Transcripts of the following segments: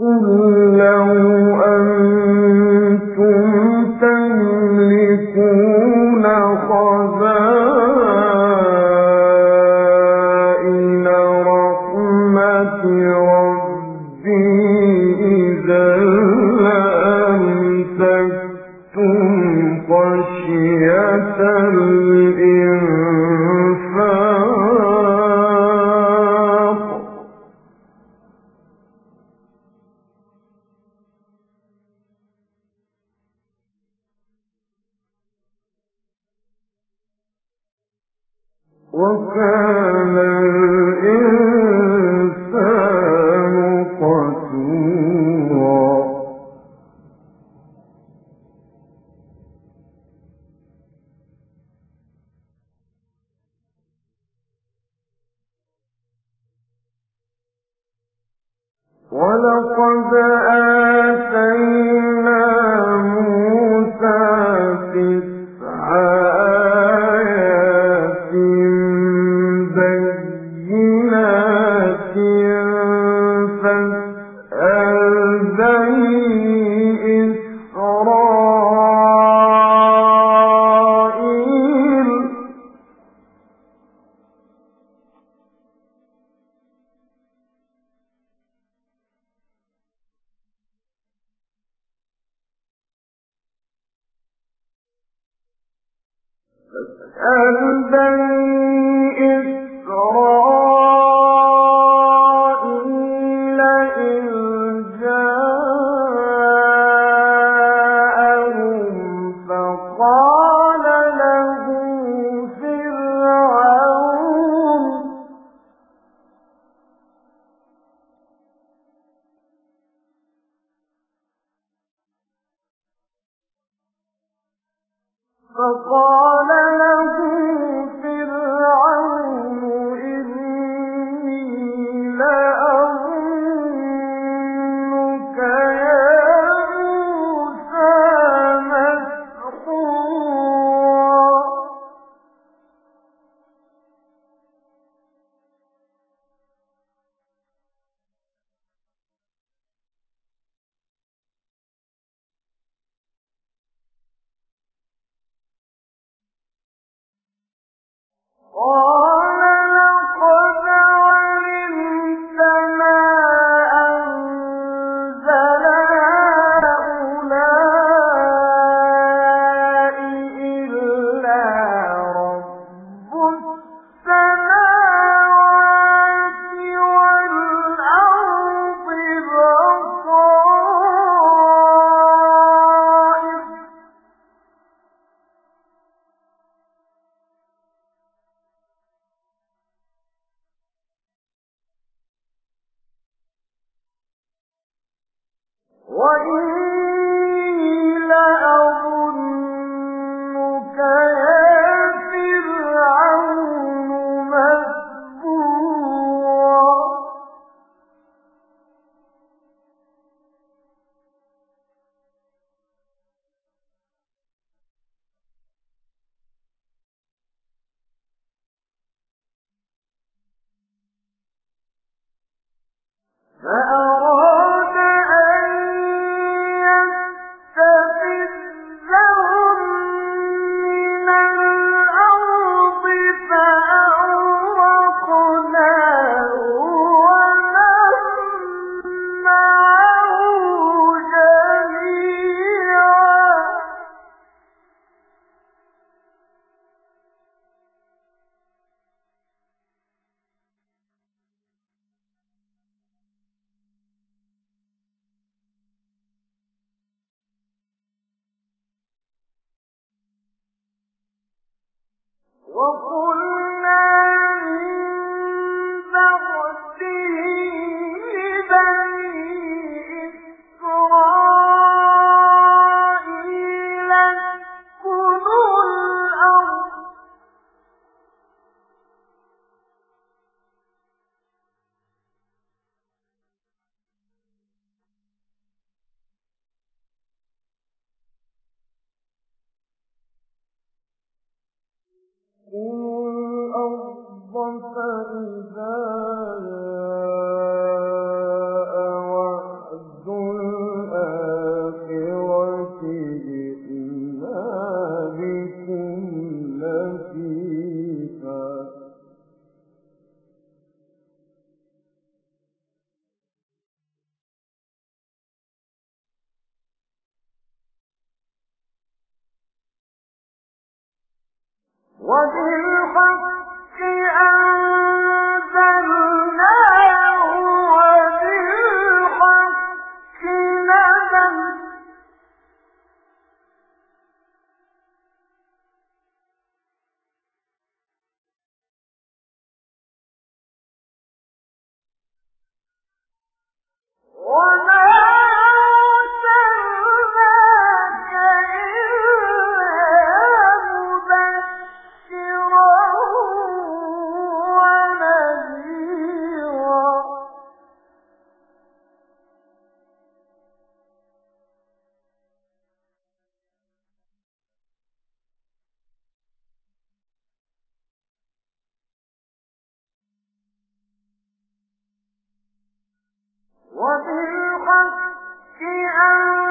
إن ولقد آه Oh. وقلنا وبالحق أنزلناه وبالحق أنزلناه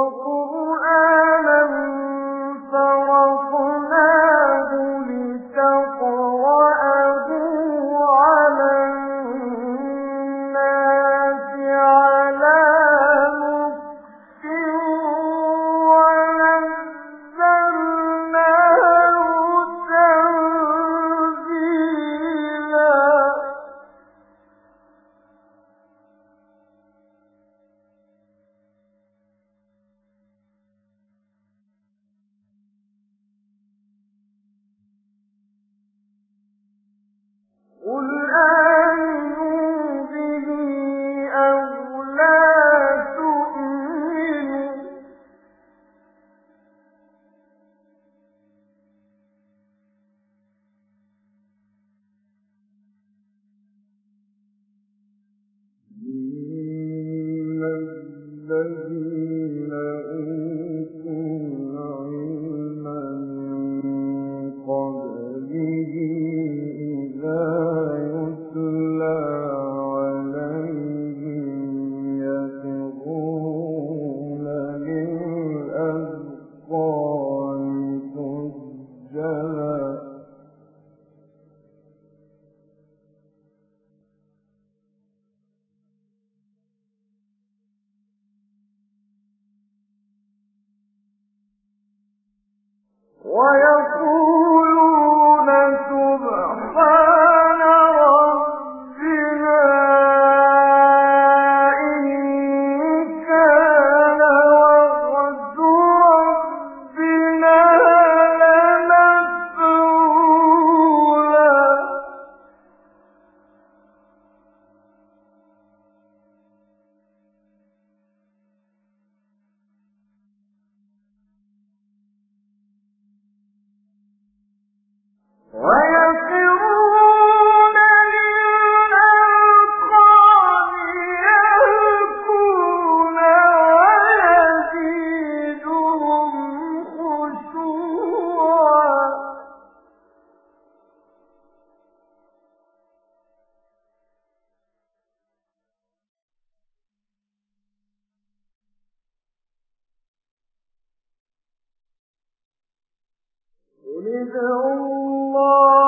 وقرآنا يَعْلَمُونَ ادعوا الله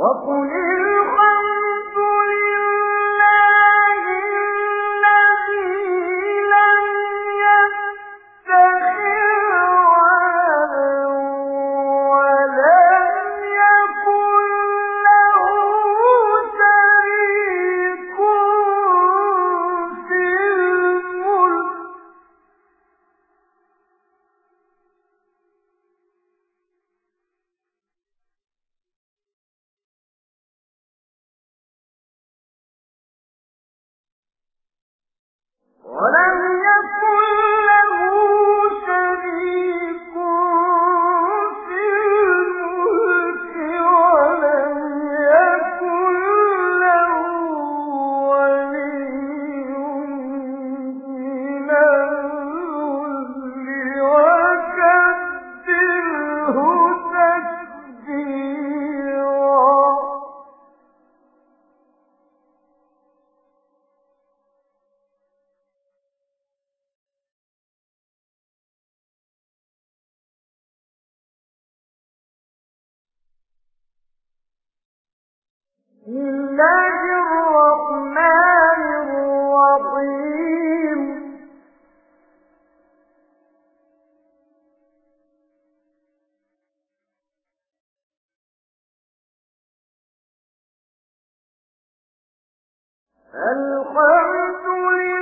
وقل ولم الحمد لله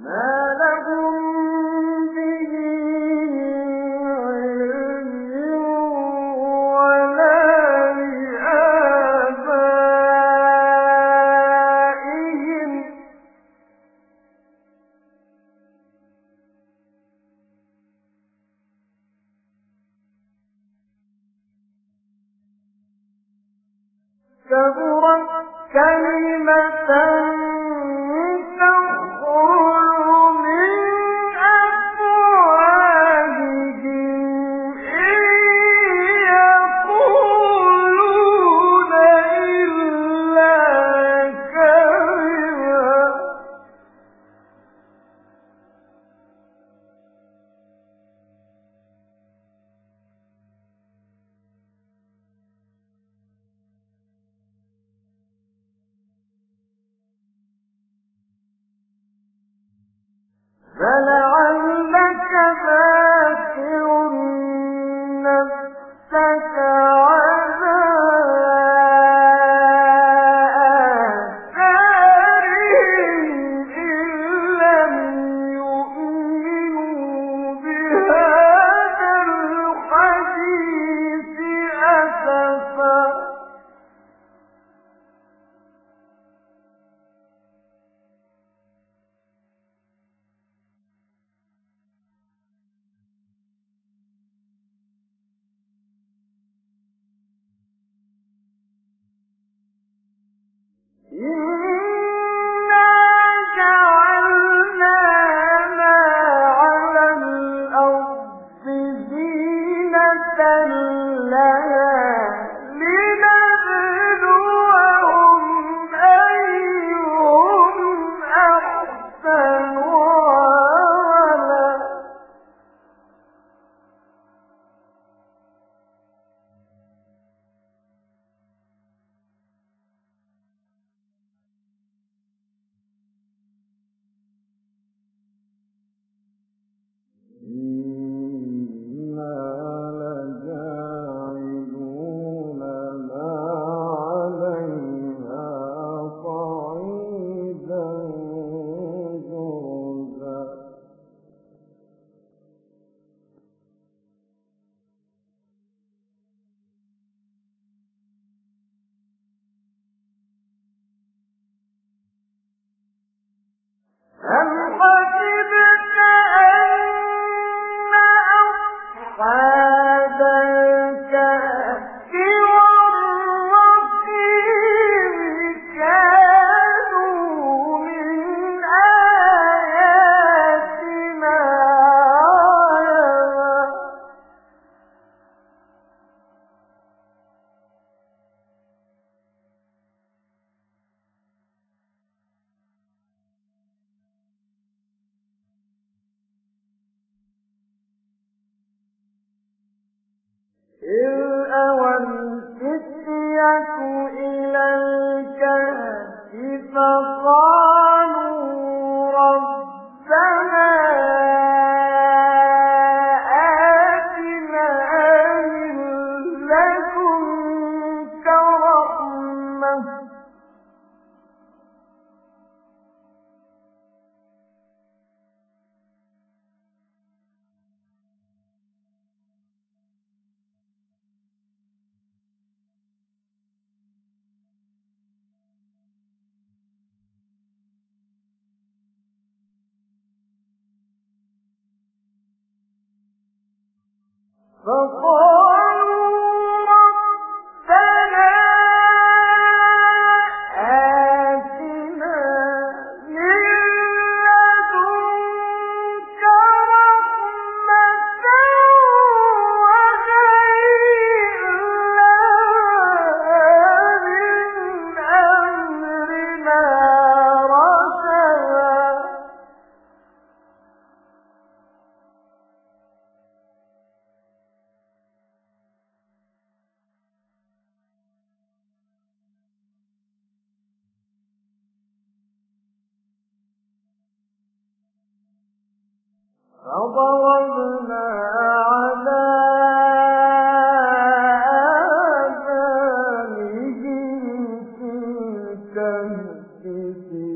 ما إِذْ أَوَى The الكهف